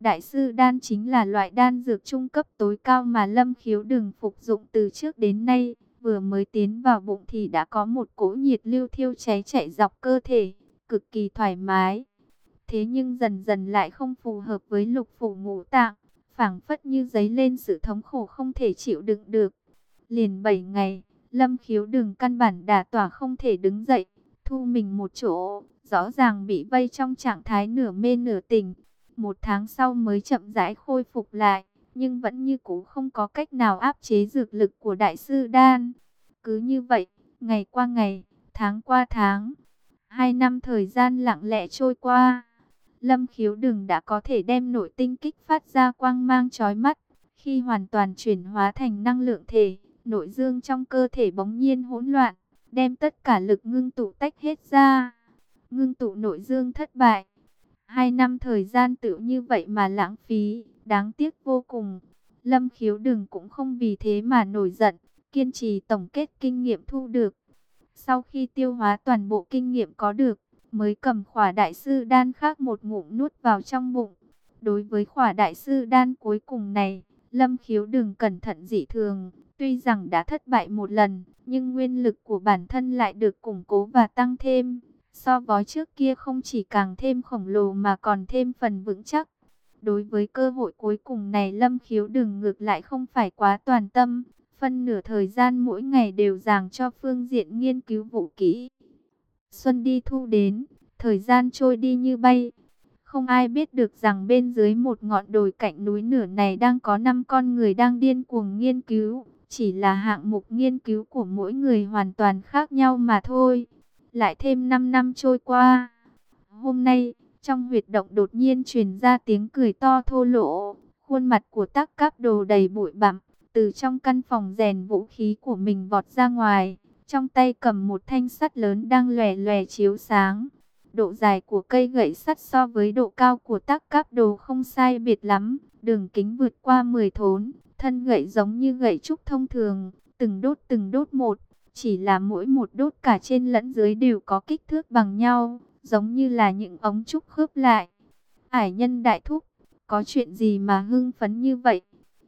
Đại sư đan chính là loại đan dược trung cấp tối cao mà Lâm Khiếu đừng phục dụng từ trước đến nay. Vừa mới tiến vào bụng thì đã có một cỗ nhiệt lưu thiêu cháy chạy dọc cơ thể, cực kỳ thoải mái. Thế nhưng dần dần lại không phù hợp với lục phủ ngũ tạng, phảng phất như giấy lên sự thống khổ không thể chịu đựng được. Liền 7 ngày, Lâm Khiếu đừng căn bản đà tỏa không thể đứng dậy, thu mình một chỗ, rõ ràng bị vây trong trạng thái nửa mê nửa tỉnh. Một tháng sau mới chậm rãi khôi phục lại, nhưng vẫn như cũ không có cách nào áp chế dược lực của đại sư Đan. Cứ như vậy, ngày qua ngày, tháng qua tháng, hai năm thời gian lặng lẽ trôi qua. Lâm khiếu đừng đã có thể đem nội tinh kích phát ra quang mang chói mắt. Khi hoàn toàn chuyển hóa thành năng lượng thể, nội dương trong cơ thể bỗng nhiên hỗn loạn, đem tất cả lực ngưng tụ tách hết ra. Ngưng tụ nội dương thất bại. Hai năm thời gian tự như vậy mà lãng phí, đáng tiếc vô cùng. Lâm khiếu đừng cũng không vì thế mà nổi giận, kiên trì tổng kết kinh nghiệm thu được. Sau khi tiêu hóa toàn bộ kinh nghiệm có được, mới cầm khỏa đại sư đan khác một ngụm nuốt vào trong bụng. Đối với khỏa đại sư đan cuối cùng này, Lâm khiếu đừng cẩn thận dị thường, tuy rằng đã thất bại một lần, nhưng nguyên lực của bản thân lại được củng cố và tăng thêm. So với trước kia không chỉ càng thêm khổng lồ mà còn thêm phần vững chắc. Đối với cơ hội cuối cùng này Lâm khiếu đừng ngược lại không phải quá toàn tâm, phân nửa thời gian mỗi ngày đều dàng cho phương diện nghiên cứu vũ kỹ. Xuân đi thu đến, thời gian trôi đi như bay. Không ai biết được rằng bên dưới một ngọn đồi cạnh núi nửa này đang có năm con người đang điên cuồng nghiên cứu. Chỉ là hạng mục nghiên cứu của mỗi người hoàn toàn khác nhau mà thôi. Lại thêm 5 năm trôi qua. Hôm nay, trong huyệt động đột nhiên truyền ra tiếng cười to thô lỗ. Khuôn mặt của Tắc cáp đồ đầy bụi bặm. Từ trong căn phòng rèn vũ khí của mình vọt ra ngoài. Trong tay cầm một thanh sắt lớn đang lòe lòe chiếu sáng. Độ dài của cây gậy sắt so với độ cao của Tắc cáp đồ không sai biệt lắm. Đường kính vượt qua 10 thốn. Thân gậy giống như gậy trúc thông thường. Từng đốt từng đốt một. Chỉ là mỗi một đốt cả trên lẫn dưới đều có kích thước bằng nhau. Giống như là những ống trúc khớp lại. Ải nhân đại thúc. Có chuyện gì mà hưng phấn như vậy?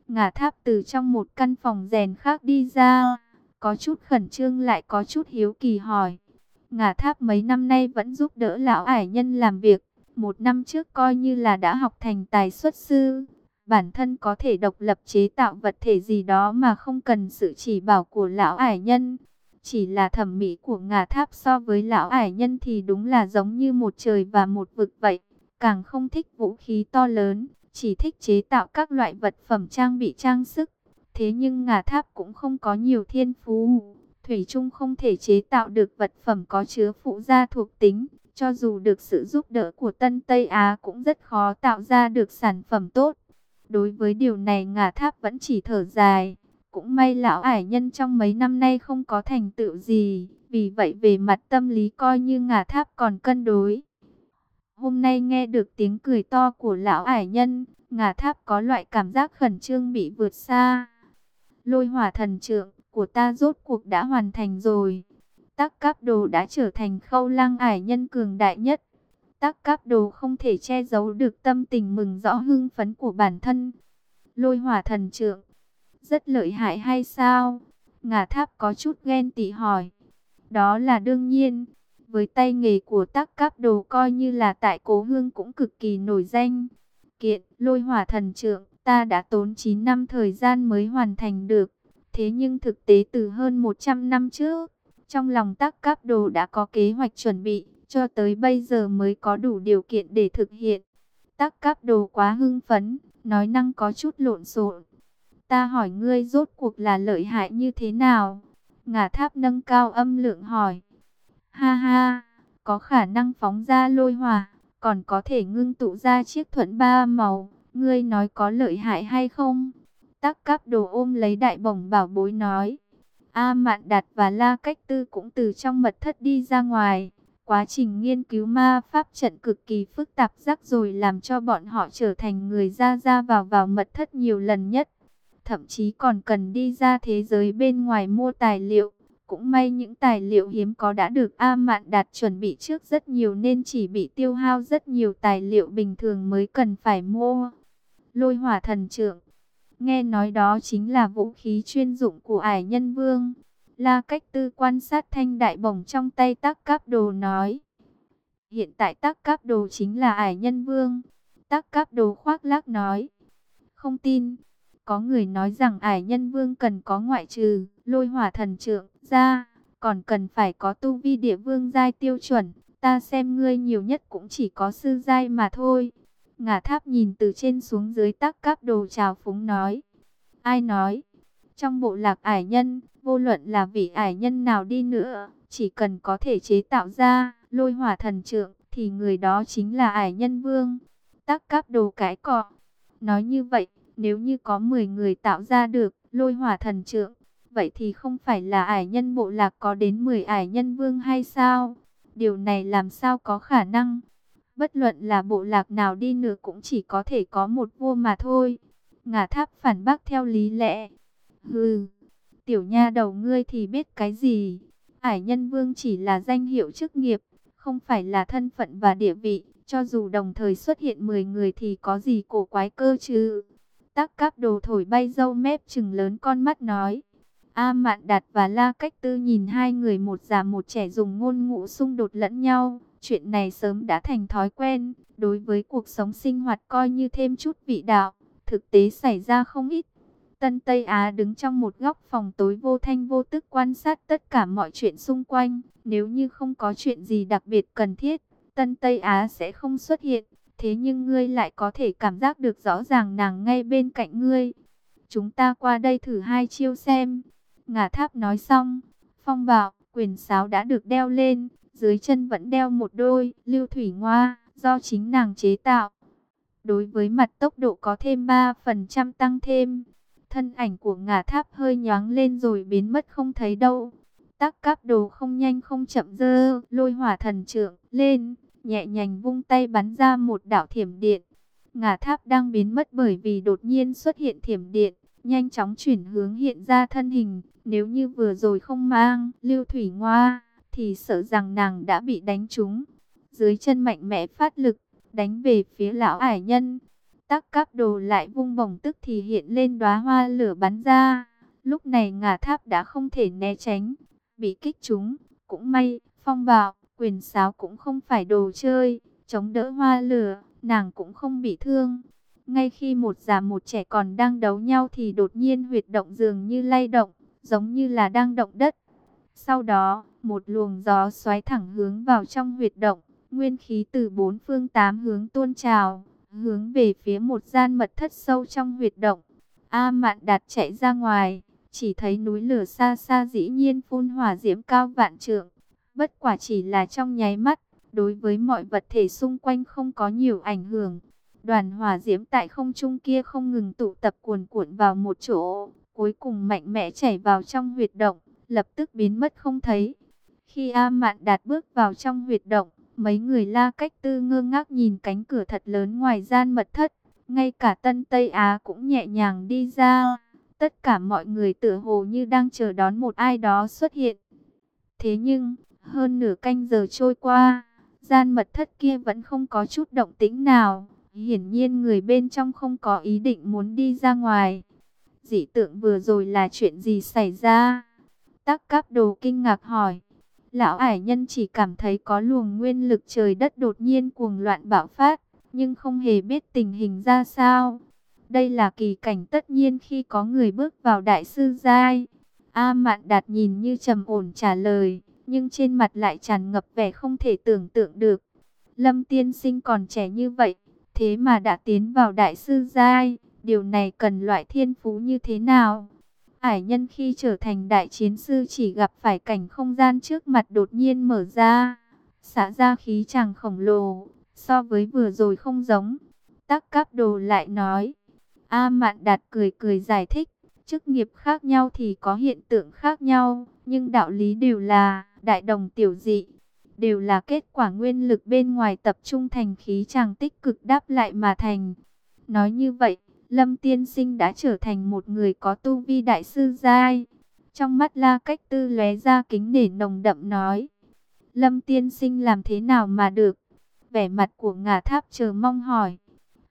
Ngả tháp từ trong một căn phòng rèn khác đi ra có chút khẩn trương lại có chút hiếu kỳ hỏi. Ngả tháp mấy năm nay vẫn giúp đỡ lão ải nhân làm việc, một năm trước coi như là đã học thành tài xuất sư. Bản thân có thể độc lập chế tạo vật thể gì đó mà không cần sự chỉ bảo của lão ải nhân. Chỉ là thẩm mỹ của ngà tháp so với lão ải nhân thì đúng là giống như một trời và một vực vậy. Càng không thích vũ khí to lớn, chỉ thích chế tạo các loại vật phẩm trang bị trang sức. Thế nhưng ngà tháp cũng không có nhiều thiên phú. Thủy chung không thể chế tạo được vật phẩm có chứa phụ gia thuộc tính. Cho dù được sự giúp đỡ của Tân Tây Á cũng rất khó tạo ra được sản phẩm tốt. Đối với điều này ngà tháp vẫn chỉ thở dài. Cũng may lão ải nhân trong mấy năm nay không có thành tựu gì. Vì vậy về mặt tâm lý coi như ngà tháp còn cân đối. Hôm nay nghe được tiếng cười to của lão ải nhân, ngà tháp có loại cảm giác khẩn trương bị vượt xa. Lôi hỏa thần trượng của ta rốt cuộc đã hoàn thành rồi. Tắc cáp đồ đã trở thành khâu lang ải nhân cường đại nhất. Tắc cáp đồ không thể che giấu được tâm tình mừng rõ hưng phấn của bản thân. Lôi hỏa thần trượng. Rất lợi hại hay sao? Ngà tháp có chút ghen tị hỏi. Đó là đương nhiên. Với tay nghề của tắc cáp đồ coi như là tại cố hương cũng cực kỳ nổi danh. Kiện, lôi hỏa thần trượng ta đã tốn 9 năm thời gian mới hoàn thành được. Thế nhưng thực tế từ hơn 100 năm trước, trong lòng tác cáp đồ đã có kế hoạch chuẩn bị, cho tới bây giờ mới có đủ điều kiện để thực hiện. Tác cáp đồ quá hưng phấn, nói năng có chút lộn xộn. Ta hỏi ngươi rốt cuộc là lợi hại như thế nào? Ngả tháp nâng cao âm lượng hỏi. Ha ha, có khả năng phóng ra lôi hỏa, còn có thể ngưng tụ ra chiếc thuận ba màu Ngươi nói có lợi hại hay không? Tắc cáp đồ ôm lấy đại bổng bảo bối nói. A Mạn Đạt và La Cách Tư cũng từ trong mật thất đi ra ngoài. Quá trình nghiên cứu ma pháp trận cực kỳ phức tạp rắc rồi làm cho bọn họ trở thành người ra ra vào vào mật thất nhiều lần nhất. Thậm chí còn cần đi ra thế giới bên ngoài mua tài liệu. Cũng may những tài liệu hiếm có đã được A Mạn Đạt chuẩn bị trước rất nhiều nên chỉ bị tiêu hao rất nhiều tài liệu bình thường mới cần phải mua. lôi hỏa thần trượng. Nghe nói đó chính là vũ khí chuyên dụng của ải nhân vương. La cách tư quan sát thanh đại bổng trong tay tắc cáp đồ nói. Hiện tại tắc cáp đồ chính là ải nhân vương. Tắc cáp đồ khoác lác nói. Không tin. Có người nói rằng ải nhân vương cần có ngoại trừ lôi hỏa thần trượng ra. Còn cần phải có tu vi địa vương giai tiêu chuẩn. Ta xem ngươi nhiều nhất cũng chỉ có sư giai mà thôi. Ngả tháp nhìn từ trên xuống dưới tắc cáp đồ trào phúng nói. Ai nói? Trong bộ lạc ải nhân, vô luận là vị ải nhân nào đi nữa, chỉ cần có thể chế tạo ra lôi hỏa thần trượng, thì người đó chính là ải nhân vương. Tắc cáp đồ cái cọ. Nói như vậy, nếu như có 10 người tạo ra được lôi hỏa thần trượng, vậy thì không phải là ải nhân bộ lạc có đến 10 ải nhân vương hay sao? Điều này làm sao có khả năng? Bất luận là bộ lạc nào đi nữa cũng chỉ có thể có một vua mà thôi. Ngả tháp phản bác theo lý lẽ. Hừ, tiểu nha đầu ngươi thì biết cái gì? Ải nhân vương chỉ là danh hiệu chức nghiệp, không phải là thân phận và địa vị. Cho dù đồng thời xuất hiện 10 người thì có gì cổ quái cơ chứ? Tắc cáp đồ thổi bay dâu mép chừng lớn con mắt nói. A Mạn Đạt và La Cách Tư nhìn hai người một già một trẻ dùng ngôn ngữ xung đột lẫn nhau. Chuyện này sớm đã thành thói quen, đối với cuộc sống sinh hoạt coi như thêm chút vị đạo. Thực tế xảy ra không ít. Tân Tây Á đứng trong một góc phòng tối vô thanh vô tức quan sát tất cả mọi chuyện xung quanh. Nếu như không có chuyện gì đặc biệt cần thiết, Tân Tây Á sẽ không xuất hiện. Thế nhưng ngươi lại có thể cảm giác được rõ ràng nàng ngay bên cạnh ngươi. Chúng ta qua đây thử hai chiêu xem. ngà tháp nói xong, phong bạo, quyền sáo đã được đeo lên, dưới chân vẫn đeo một đôi lưu thủy ngoa, do chính nàng chế tạo. Đối với mặt tốc độ có thêm 3% tăng thêm, thân ảnh của ngà tháp hơi nhoáng lên rồi biến mất không thấy đâu. Tắc cáp đồ không nhanh không chậm dơ, lôi hỏa thần trượng lên, nhẹ nhàng vung tay bắn ra một đạo thiểm điện. Ngà tháp đang biến mất bởi vì đột nhiên xuất hiện thiểm điện, nhanh chóng chuyển hướng hiện ra thân hình. Nếu như vừa rồi không mang lưu thủy ngoa, thì sợ rằng nàng đã bị đánh trúng. Dưới chân mạnh mẽ phát lực, đánh về phía lão ải nhân. Tắc các đồ lại vung bổng tức thì hiện lên đóa hoa lửa bắn ra. Lúc này ngà tháp đã không thể né tránh, bị kích trúng. Cũng may, phong bạo, quyền sáo cũng không phải đồ chơi, chống đỡ hoa lửa, nàng cũng không bị thương. Ngay khi một già một trẻ còn đang đấu nhau thì đột nhiên huyệt động dường như lay động, giống như là đang động đất. Sau đó, một luồng gió xoáy thẳng hướng vào trong huyệt động, nguyên khí từ bốn phương tám hướng tuôn trào, hướng về phía một gian mật thất sâu trong huyệt động. A Mạn Đạt chạy ra ngoài, chỉ thấy núi lửa xa xa dĩ nhiên phun hỏa diễm cao vạn trượng. Bất quả chỉ là trong nháy mắt, đối với mọi vật thể xung quanh không có nhiều ảnh hưởng. Đoàn hỏa diễm tại không trung kia không ngừng tụ tập cuồn cuộn vào một chỗ, cuối cùng mạnh mẽ chảy vào trong huyệt động, lập tức biến mất không thấy. Khi A Mạn Đạt bước vào trong huyệt động, mấy người la cách tư ngơ ngác nhìn cánh cửa thật lớn ngoài gian mật thất. Ngay cả Tân Tây Á cũng nhẹ nhàng đi ra. Tất cả mọi người tựa hồ như đang chờ đón một ai đó xuất hiện. Thế nhưng, hơn nửa canh giờ trôi qua, gian mật thất kia vẫn không có chút động tĩnh nào. Hiển nhiên người bên trong không có ý định muốn đi ra ngoài. Dị tượng vừa rồi là chuyện gì xảy ra? Tắc cáp đồ kinh ngạc hỏi. Lão ải nhân chỉ cảm thấy có luồng nguyên lực trời đất đột nhiên cuồng loạn bạo phát, nhưng không hề biết tình hình ra sao. Đây là kỳ cảnh tất nhiên khi có người bước vào đại sư giai. A Mạn Đạt nhìn như trầm ổn trả lời, nhưng trên mặt lại tràn ngập vẻ không thể tưởng tượng được. Lâm tiên sinh còn trẻ như vậy, thế mà đã tiến vào đại sư giai, điều này cần loại thiên phú như thế nào? Ải nhân khi trở thành đại chiến sư chỉ gặp phải cảnh không gian trước mặt đột nhiên mở ra, xả ra khí chàng khổng lồ, so với vừa rồi không giống. Tắc cáp đồ lại nói, A Mạn Đạt cười cười giải thích, chức nghiệp khác nhau thì có hiện tượng khác nhau, nhưng đạo lý đều là đại đồng tiểu dị, đều là kết quả nguyên lực bên ngoài tập trung thành khí chàng tích cực đáp lại mà thành. Nói như vậy, Lâm Tiên Sinh đã trở thành một người có tu vi đại sư giai. Trong mắt La Cách Tư lóe ra kính nể nồng đậm nói. Lâm Tiên Sinh làm thế nào mà được? Vẻ mặt của ngả tháp chờ mong hỏi.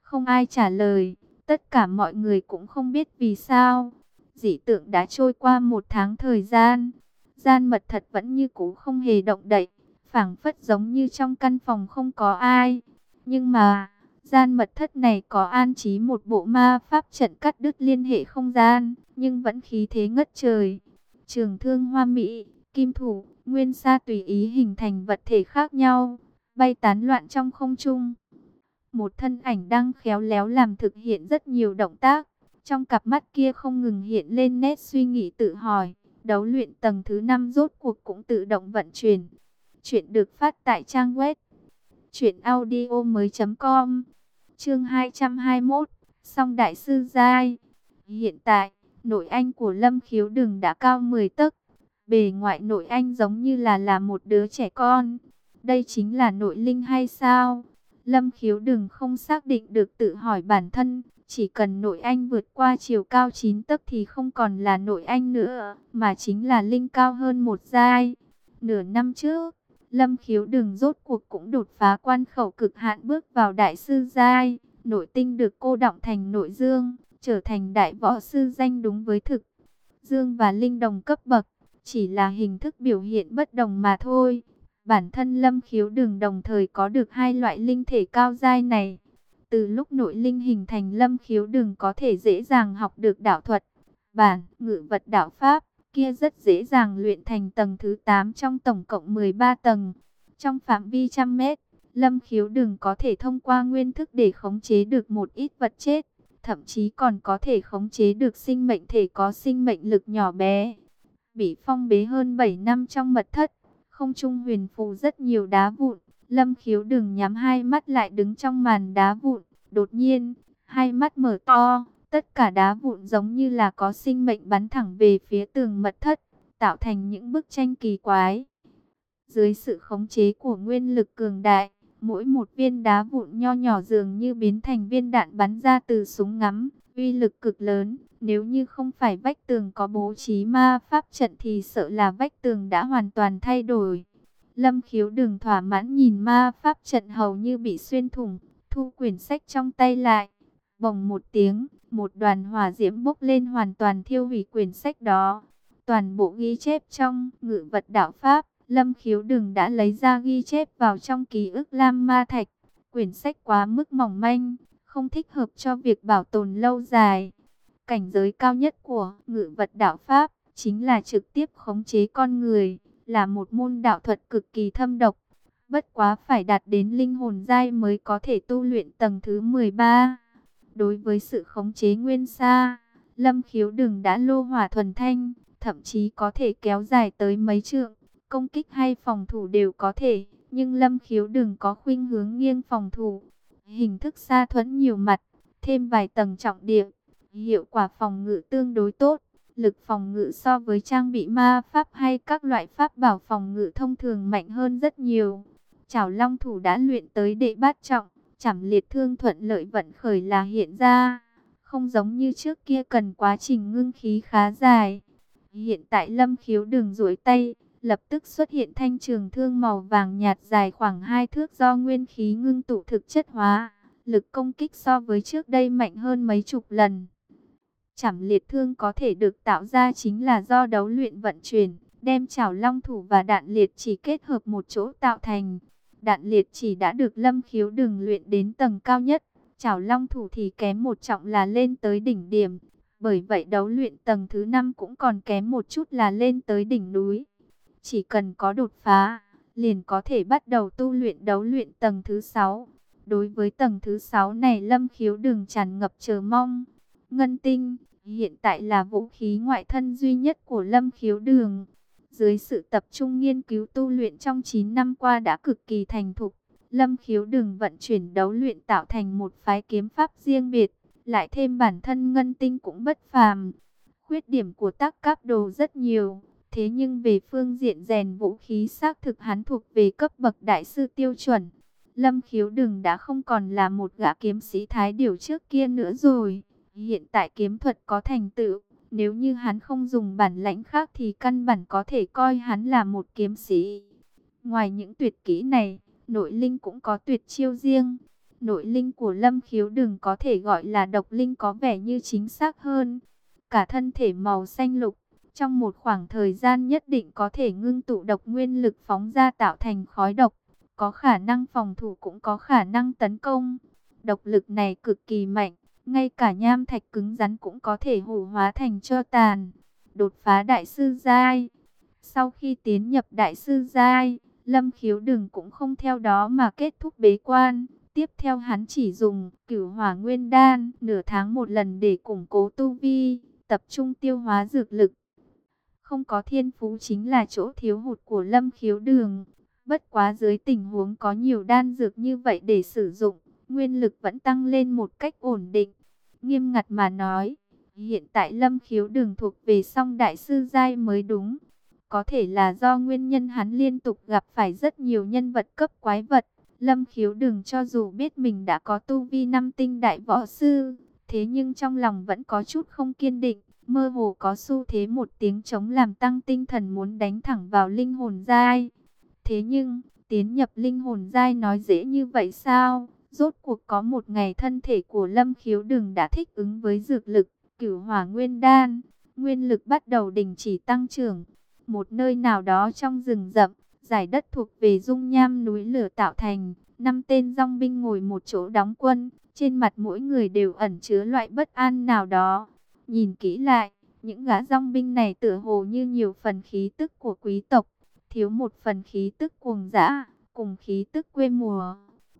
Không ai trả lời. Tất cả mọi người cũng không biết vì sao. Dị tượng đã trôi qua một tháng thời gian. Gian mật thật vẫn như cũ không hề động đậy. phảng phất giống như trong căn phòng không có ai. Nhưng mà, gian mật thất này có an trí một bộ ma pháp trận cắt đứt liên hệ không gian. Nhưng vẫn khí thế ngất trời. Trường thương hoa mỹ, kim thủ, nguyên sa tùy ý hình thành vật thể khác nhau. Bay tán loạn trong không trung. Một thân ảnh đang khéo léo làm thực hiện rất nhiều động tác. Trong cặp mắt kia không ngừng hiện lên nét suy nghĩ tự hỏi. Đấu luyện tầng thứ 5 rốt cuộc cũng tự động vận chuyển. Chuyện được phát tại trang web. chuyệnaudio mới .com Chương 221. Song Đại Sư Giai. Hiện tại, nội anh của Lâm Khiếu đường đã cao 10 tấc. Bề ngoại nội anh giống như là là một đứa trẻ con. Đây chính là nội linh hay sao? Lâm khiếu đường không xác định được tự hỏi bản thân, chỉ cần nội anh vượt qua chiều cao 9 tấc thì không còn là nội anh nữa, mà chính là linh cao hơn một giai. Nửa năm trước, Lâm khiếu đừng rốt cuộc cũng đột phá quan khẩu cực hạn bước vào đại sư giai, nội tinh được cô động thành nội dương, trở thành đại võ sư danh đúng với thực. Dương và linh đồng cấp bậc, chỉ là hình thức biểu hiện bất đồng mà thôi. Bản thân Lâm Khiếu Đường đồng thời có được hai loại linh thể cao giai này. Từ lúc nội linh hình thành Lâm Khiếu Đường có thể dễ dàng học được đạo thuật, bản, ngự vật đạo pháp, kia rất dễ dàng luyện thành tầng thứ 8 trong tổng cộng 13 tầng. Trong phạm vi trăm mét, Lâm Khiếu Đường có thể thông qua nguyên thức để khống chế được một ít vật chết, thậm chí còn có thể khống chế được sinh mệnh thể có sinh mệnh lực nhỏ bé. Bị phong bế hơn 7 năm trong mật thất, không trung huyền phù rất nhiều đá vụn. Lâm khiếu đừng nhắm hai mắt lại đứng trong màn đá vụn. Đột nhiên, hai mắt mở to. Tất cả đá vụn giống như là có sinh mệnh bắn thẳng về phía tường mật thất. Tạo thành những bức tranh kỳ quái. Dưới sự khống chế của nguyên lực cường đại. Mỗi một viên đá vụn nho nhỏ dường như biến thành viên đạn bắn ra từ súng ngắm. Uy lực cực lớn. Nếu như không phải vách tường có bố trí ma pháp trận thì sợ là vách tường đã hoàn toàn thay đổi. Lâm khiếu đừng thỏa mãn nhìn ma pháp trận hầu như bị xuyên thủng, thu quyển sách trong tay lại. Bồng một tiếng, một đoàn hỏa diễm bốc lên hoàn toàn thiêu hủy quyển sách đó. Toàn bộ ghi chép trong ngự vật đạo Pháp, Lâm khiếu đừng đã lấy ra ghi chép vào trong ký ức Lam Ma Thạch. Quyển sách quá mức mỏng manh, không thích hợp cho việc bảo tồn lâu dài. Cảnh giới cao nhất của ngự vật đạo Pháp chính là trực tiếp khống chế con người, là một môn đạo thuật cực kỳ thâm độc. Bất quá phải đạt đến linh hồn giai mới có thể tu luyện tầng thứ 13. Đối với sự khống chế nguyên sa, lâm khiếu đừng đã lô hỏa thuần thanh, thậm chí có thể kéo dài tới mấy trượng, công kích hay phòng thủ đều có thể. Nhưng lâm khiếu đừng có khuynh hướng nghiêng phòng thủ, hình thức xa thuẫn nhiều mặt, thêm vài tầng trọng địa, hiệu quả phòng ngự tương đối tốt. Lực phòng ngự so với trang bị ma pháp hay các loại pháp bảo phòng ngự thông thường mạnh hơn rất nhiều. Chảo Long thủ đã luyện tới đệ bát trọng, chảm liệt thương thuận lợi vận khởi là hiện ra. Không giống như trước kia cần quá trình ngưng khí khá dài. Hiện tại lâm khiếu đường duỗi tay, lập tức xuất hiện thanh trường thương màu vàng nhạt dài khoảng 2 thước do nguyên khí ngưng tụ thực chất hóa. Lực công kích so với trước đây mạnh hơn mấy chục lần. Chảm liệt thương có thể được tạo ra chính là do đấu luyện vận chuyển, đem chảo long thủ và đạn liệt chỉ kết hợp một chỗ tạo thành. Đạn liệt chỉ đã được lâm khiếu đường luyện đến tầng cao nhất, chảo long thủ thì kém một trọng là lên tới đỉnh điểm. Bởi vậy đấu luyện tầng thứ 5 cũng còn kém một chút là lên tới đỉnh núi. Chỉ cần có đột phá, liền có thể bắt đầu tu luyện đấu luyện tầng thứ 6. Đối với tầng thứ 6 này lâm khiếu đường tràn ngập chờ mong. Ngân tinh, hiện tại là vũ khí ngoại thân duy nhất của Lâm Khiếu Đường. Dưới sự tập trung nghiên cứu tu luyện trong 9 năm qua đã cực kỳ thành thục, Lâm Khiếu Đường vận chuyển đấu luyện tạo thành một phái kiếm pháp riêng biệt, lại thêm bản thân ngân tinh cũng bất phàm. Khuyết điểm của tác cáp đồ rất nhiều, thế nhưng về phương diện rèn vũ khí xác thực hắn thuộc về cấp bậc đại sư tiêu chuẩn. Lâm Khiếu Đường đã không còn là một gã kiếm sĩ thái điều trước kia nữa rồi. Hiện tại kiếm thuật có thành tựu, nếu như hắn không dùng bản lãnh khác thì căn bản có thể coi hắn là một kiếm sĩ. Ngoài những tuyệt kỹ này, nội linh cũng có tuyệt chiêu riêng. Nội linh của lâm khiếu đừng có thể gọi là độc linh có vẻ như chính xác hơn. Cả thân thể màu xanh lục, trong một khoảng thời gian nhất định có thể ngưng tụ độc nguyên lực phóng ra tạo thành khói độc. Có khả năng phòng thủ cũng có khả năng tấn công. Độc lực này cực kỳ mạnh, ngay cả nham thạch cứng rắn cũng có thể hủ hóa thành cho tàn. Đột phá đại sư giai. Sau khi tiến nhập đại sư giai, Lâm khiếu đừng cũng không theo đó mà kết thúc bế quan. Tiếp theo hắn chỉ dùng cửu hỏa nguyên đan nửa tháng một lần để củng cố tu vi, tập trung tiêu hóa dược lực. Không có thiên phú chính là chỗ thiếu hụt của lâm khiếu đường. Bất quá dưới tình huống có nhiều đan dược như vậy để sử dụng, nguyên lực vẫn tăng lên một cách ổn định. Nghiêm ngặt mà nói, hiện tại lâm khiếu đường thuộc về song đại sư giai mới đúng. Có thể là do nguyên nhân hắn liên tục gặp phải rất nhiều nhân vật cấp quái vật. Lâm khiếu đường cho dù biết mình đã có tu vi năm tinh đại võ sư, thế nhưng trong lòng vẫn có chút không kiên định, mơ hồ có xu thế một tiếng chống làm tăng tinh thần muốn đánh thẳng vào linh hồn giai. Thế nhưng, tiến nhập linh hồn giai nói dễ như vậy sao? Rốt cuộc có một ngày thân thể của Lâm khiếu đừng đã thích ứng với dược lực, cửu hỏa nguyên đan, nguyên lực bắt đầu đình chỉ tăng trưởng. Một nơi nào đó trong rừng rậm, giải đất thuộc về dung nham núi lửa tạo thành, năm tên dòng binh ngồi một chỗ đóng quân, trên mặt mỗi người đều ẩn chứa loại bất an nào đó. Nhìn kỹ lại, những gã dòng binh này tựa hồ như nhiều phần khí tức của quý tộc, thiếu một phần khí tức cuồng dã, cùng khí tức quê mùa.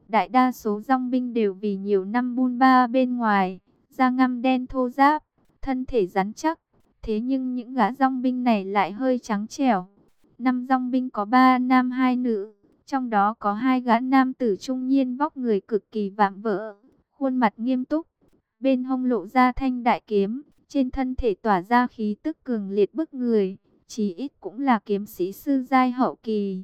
Đại đa số dòng binh đều vì nhiều năm buôn ba bên ngoài, da ngăm đen thô ráp, thân thể rắn chắc. Thế nhưng những gã dòng binh này lại hơi trắng trẻo, Năm dòng binh có ba nam hai nữ, trong đó có hai gã nam tử trung niên vóc người cực kỳ vạm vỡ, khuôn mặt nghiêm túc, bên hông lộ ra thanh đại kiếm, trên thân thể tỏa ra khí tức cường liệt bức người, chỉ ít cũng là kiếm sĩ sư giai hậu kỳ.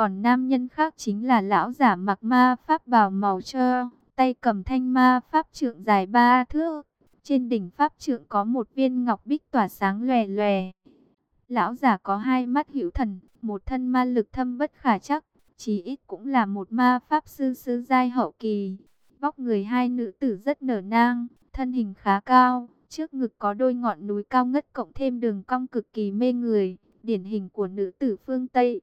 Còn nam nhân khác chính là lão giả mặc ma pháp bào màu trơ, tay cầm thanh ma pháp trượng dài ba thước. Trên đỉnh pháp trượng có một viên ngọc bích tỏa sáng lòe lòe. Lão giả có hai mắt hữu thần, một thân ma lực thâm bất khả chắc, chí ít cũng là một ma pháp sư sư giai hậu kỳ. Vóc người hai nữ tử rất nở nang, thân hình khá cao, trước ngực có đôi ngọn núi cao ngất cộng thêm đường cong cực kỳ mê người, điển hình của nữ tử phương Tây.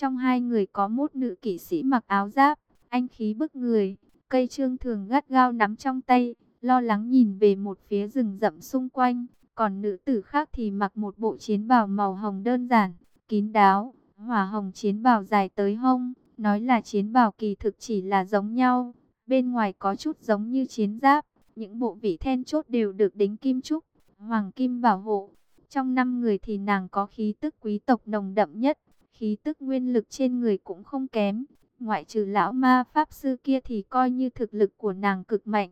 Trong hai người có một nữ kỵ sĩ mặc áo giáp, anh khí bức người, cây trương thường gắt gao nắm trong tay, lo lắng nhìn về một phía rừng rậm xung quanh. Còn nữ tử khác thì mặc một bộ chiến bào màu hồng đơn giản, kín đáo, hỏa hồng chiến bào dài tới hông, nói là chiến bào kỳ thực chỉ là giống nhau, bên ngoài có chút giống như chiến giáp, những bộ vị then chốt đều được đính kim trúc, hoàng kim bảo hộ. Trong năm người thì nàng có khí tức quý tộc nồng đậm nhất, khí tức nguyên lực trên người cũng không kém, ngoại trừ lão ma pháp sư kia thì coi như thực lực của nàng cực mạnh.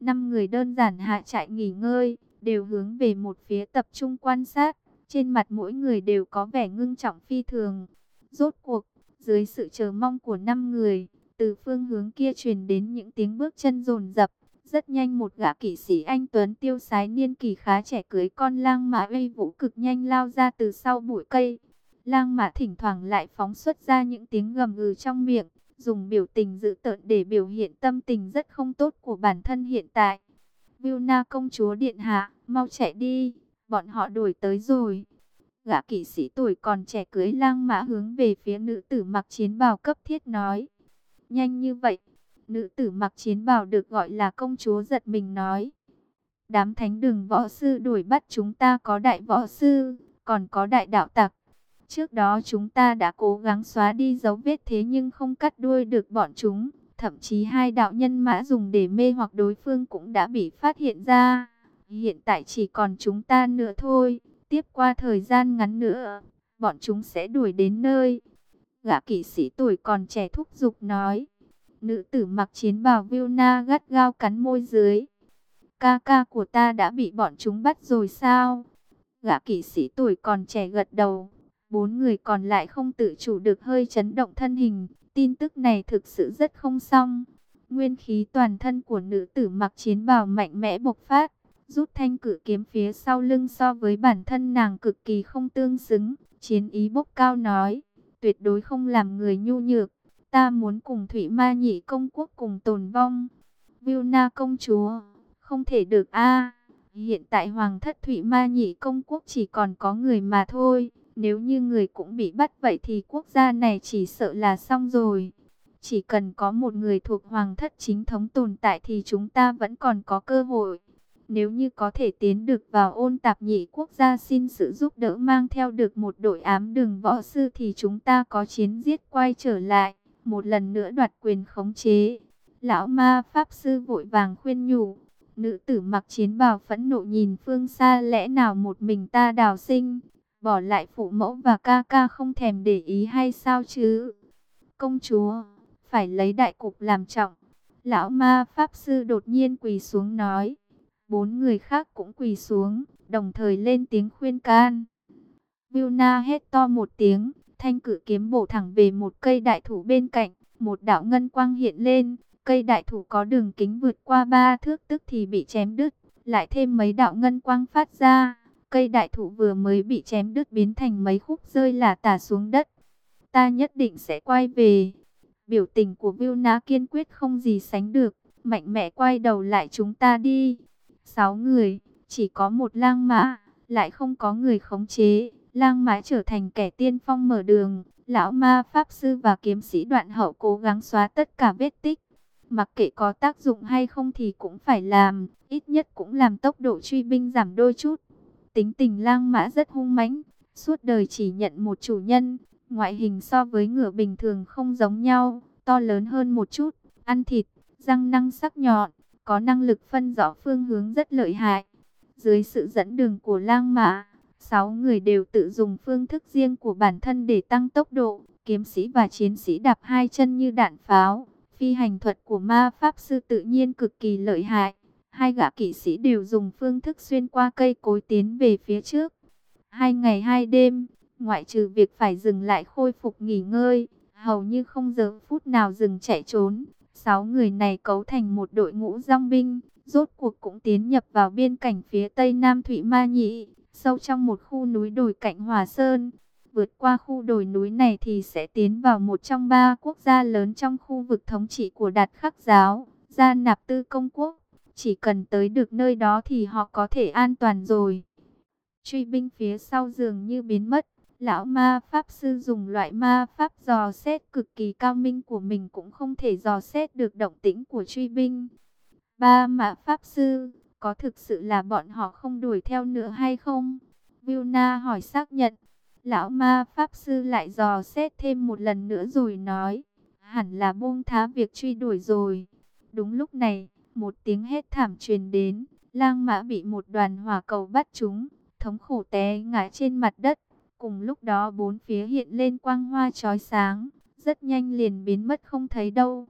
Năm người đơn giản hạ trại nghỉ ngơi, đều hướng về một phía tập trung quan sát. Trên mặt mỗi người đều có vẻ ngưng trọng phi thường. Rốt cuộc, dưới sự chờ mong của năm người, từ phương hướng kia truyền đến những tiếng bước chân rồn rập. Rất nhanh một gã kỵ sĩ anh Tuấn tiêu sái niên kỳ khá trẻ cưới con lang mã uy vũ cực nhanh lao ra từ sau bụi cây. Lang mã thỉnh thoảng lại phóng xuất ra những tiếng gầm gừ trong miệng, dùng biểu tình dữ tợn để biểu hiện tâm tình rất không tốt của bản thân hiện tại. Vilna công chúa điện hạ, mau chạy đi, bọn họ đuổi tới rồi. Gã kỵ sĩ tuổi còn trẻ cưới lang mã hướng về phía nữ tử mặc chiến bào cấp thiết nói. Nhanh như vậy, nữ tử mặc chiến bào được gọi là công chúa giật mình nói. Đám thánh đường võ sư đuổi bắt chúng ta có đại võ sư, còn có đại đạo tặc. Trước đó chúng ta đã cố gắng xóa đi dấu vết thế nhưng không cắt đuôi được bọn chúng. Thậm chí hai đạo nhân mã dùng để mê hoặc đối phương cũng đã bị phát hiện ra. Hiện tại chỉ còn chúng ta nữa thôi. Tiếp qua thời gian ngắn nữa, bọn chúng sẽ đuổi đến nơi. Gã kỵ sĩ tuổi còn trẻ thúc giục nói. Nữ tử mặc chiến bào Vilna gắt gao cắn môi dưới. Ca ca của ta đã bị bọn chúng bắt rồi sao? Gã kỵ sĩ tuổi còn trẻ gật đầu. Bốn người còn lại không tự chủ được hơi chấn động thân hình. Tin tức này thực sự rất không xong. Nguyên khí toàn thân của nữ tử mặc chiến bào mạnh mẽ bộc phát, rút thanh cử kiếm phía sau lưng so với bản thân nàng cực kỳ không tương xứng. Chiến ý bốc cao nói, tuyệt đối không làm người nhu nhược. Ta muốn cùng Thủy Ma Nhị công quốc cùng tồn vong. viu na công chúa, không thể được a. Hiện tại Hoàng thất Thụy Ma Nhị công quốc chỉ còn có người mà thôi. Nếu như người cũng bị bắt vậy thì quốc gia này chỉ sợ là xong rồi. Chỉ cần có một người thuộc Hoàng thất chính thống tồn tại thì chúng ta vẫn còn có cơ hội. Nếu như có thể tiến được vào ôn tạp nhị quốc gia xin sự giúp đỡ mang theo được một đội ám đường võ sư thì chúng ta có chiến giết quay trở lại, một lần nữa đoạt quyền khống chế. Lão ma pháp sư vội vàng khuyên nhủ, nữ tử mặc chiến bào phẫn nộ nhìn phương xa lẽ nào một mình ta đào sinh, bỏ lại phụ mẫu và ca ca không thèm để ý hay sao chứ. Công chúa, phải lấy đại cục làm trọng. Lão ma pháp sư đột nhiên quỳ xuống nói. Bốn người khác cũng quỳ xuống, đồng thời lên tiếng khuyên can. Vilna hét to một tiếng, thanh cử kiếm bổ thẳng về một cây đại thụ bên cạnh, một đạo ngân quang hiện lên, cây đại thụ có đường kính vượt qua ba thước tức thì bị chém đứt, lại thêm mấy đạo ngân quang phát ra, cây đại thụ vừa mới bị chém đứt biến thành mấy khúc rơi là tả xuống đất. Ta nhất định sẽ quay về. Biểu tình của Vilna kiên quyết không gì sánh được, mạnh mẽ quay đầu lại chúng ta đi. Sáu người, chỉ có một lang mã, lại không có người khống chế. Lang mã trở thành kẻ tiên phong mở đường. Lão ma pháp sư và kiếm sĩ đoạn hậu cố gắng xóa tất cả vết tích. Mặc kệ có tác dụng hay không thì cũng phải làm, ít nhất cũng làm tốc độ truy binh giảm đôi chút. Tính tình lang mã rất hung mãnh, suốt đời chỉ nhận một chủ nhân, ngoại hình so với ngựa bình thường không giống nhau, to lớn hơn một chút, ăn thịt, răng năng sắc nhọn, có năng lực phân rõ phương hướng rất lợi hại. Dưới sự dẫn đường của lang mã, sáu người đều tự dùng phương thức riêng của bản thân để tăng tốc độ. Kiếm sĩ và chiến sĩ đạp hai chân như đạn pháo. Phi hành thuật của ma pháp sư tự nhiên cực kỳ lợi hại. Hai gã kỵ sĩ đều dùng phương thức xuyên qua cây cối tiến về phía trước. Hai ngày hai đêm, ngoại trừ việc phải dừng lại khôi phục nghỉ ngơi, hầu như không giờ phút nào dừng chạy trốn. Sáu người này cấu thành một đội ngũ giang binh, rốt cuộc cũng tiến nhập vào biên cảnh phía tây Nam Thụy Ma Nhĩ, sâu trong một khu núi đồi cạnh Hòa Sơn. Vượt qua khu đồi núi này thì sẽ tiến vào một trong ba quốc gia lớn trong khu vực thống trị của Đạt Khắc Giáo, Gia Nạp Tư Công Quốc. Chỉ cần tới được nơi đó thì họ có thể an toàn rồi. Truy binh phía sau dường như biến mất. Lão ma pháp sư dùng loại ma pháp dò xét cực kỳ cao minh của mình cũng không thể dò xét được động tĩnh của truy binh. Ba ma pháp sư, có thực sự là bọn họ không đuổi theo nữa hay không? Vilna hỏi xác nhận. Lão ma pháp sư lại dò xét thêm một lần nữa rồi nói, hẳn là buông thá việc truy đuổi rồi. Đúng lúc này, một tiếng hét thảm truyền đến, lang mã bị một đoàn hỏa cầu bắt trúng, thống khổ té ngã trên mặt đất. Cùng lúc đó bốn phía hiện lên quang hoa chói sáng, rất nhanh liền biến mất không thấy đâu.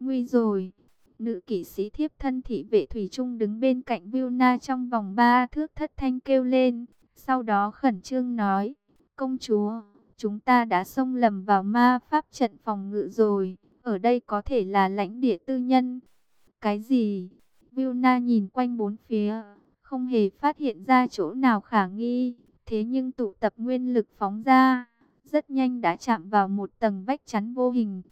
Nguy rồi! Nữ kỵ sĩ thiếp thân thị vệ Thủy Trung đứng bên cạnh Vilna trong vòng ba thước thất thanh kêu lên. Sau đó khẩn trương nói, công chúa, chúng ta đã xông lầm vào ma pháp trận phòng ngự rồi. Ở đây có thể là lãnh địa tư nhân. Cái gì? Vilna nhìn quanh bốn phía, không hề phát hiện ra chỗ nào khả nghi. Thế nhưng tụ tập nguyên lực phóng ra, rất nhanh đã chạm vào một tầng vách chắn vô hình.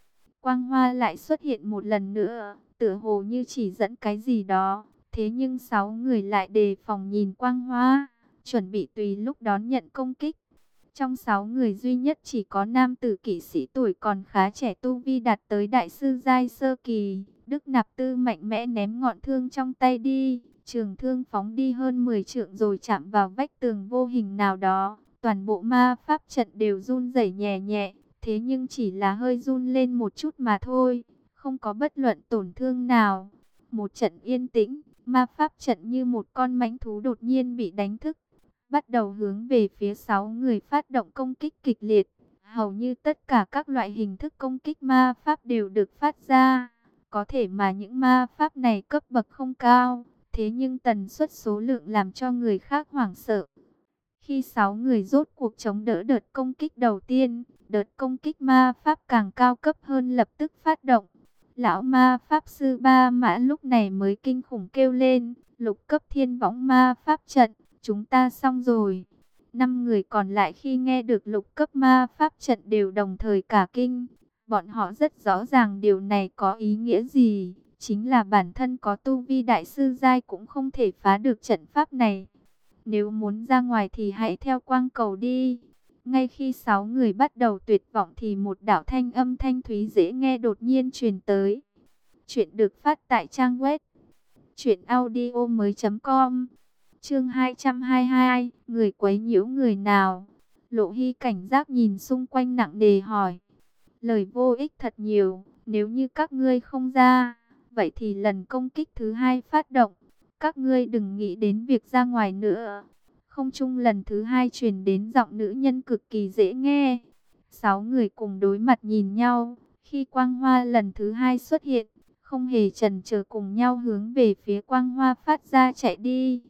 Quang hoa lại xuất hiện một lần nữa, tựa hồ như chỉ dẫn cái gì đó. Thế nhưng sáu người lại đề phòng nhìn quang hoa, chuẩn bị tùy lúc đón nhận công kích. Trong sáu người duy nhất chỉ có nam tử kỵ sĩ tuổi còn khá trẻ tu vi đạt tới đại sư giai sơ kỳ. Đức Nạp Tư mạnh mẽ ném ngọn thương trong tay đi, Trường thương phóng đi hơn 10 trượng rồi chạm vào vách tường vô hình nào đó. Toàn bộ ma pháp trận đều run rẩy nhẹ nhẹ, thế nhưng chỉ là hơi run lên một chút mà thôi, không có bất luận tổn thương nào. Một trận yên tĩnh, ma pháp trận như một con mãnh thú đột nhiên bị đánh thức, bắt đầu hướng về phía sáu người phát động công kích kịch liệt. Hầu như tất cả các loại hình thức công kích ma pháp đều được phát ra. Có thể mà những ma pháp này cấp bậc không cao, Thế nhưng tần suất số lượng làm cho người khác hoảng sợ. Khi sáu người rốt cuộc chống đỡ đợt công kích đầu tiên, đợt công kích ma pháp càng cao cấp hơn lập tức phát động. Lão ma pháp sư ba mã lúc này mới kinh khủng kêu lên, lục cấp thiên võng ma pháp trận, chúng ta xong rồi. Năm người còn lại khi nghe được lục cấp ma pháp trận đều đồng thời cả kinh. Bọn họ rất rõ ràng điều này có ý nghĩa gì. Chính là bản thân có tu vi đại sư giai cũng không thể phá được trận pháp này. Nếu muốn ra ngoài thì hãy theo quang cầu đi. Ngay khi sáu người bắt đầu tuyệt vọng thì một đạo thanh âm thanh thúy dễ nghe đột nhiên truyền tới. Chuyện được phát tại trang web truyệnaudiomoi.com. Chương 222, người quấy nhiễu người nào? Lộ Hy cảnh giác nhìn xung quanh nặng đề hỏi. Lời vô ích thật nhiều, nếu như các ngươi không ra, vậy thì lần công kích thứ hai phát động, các ngươi đừng nghĩ đến việc ra ngoài nữa. Không chung lần thứ hai truyền đến giọng nữ nhân cực kỳ dễ nghe. Sáu người cùng đối mặt nhìn nhau, khi quang hoa lần thứ hai xuất hiện, không hề chần chờ cùng nhau hướng về phía quang hoa phát ra chạy đi.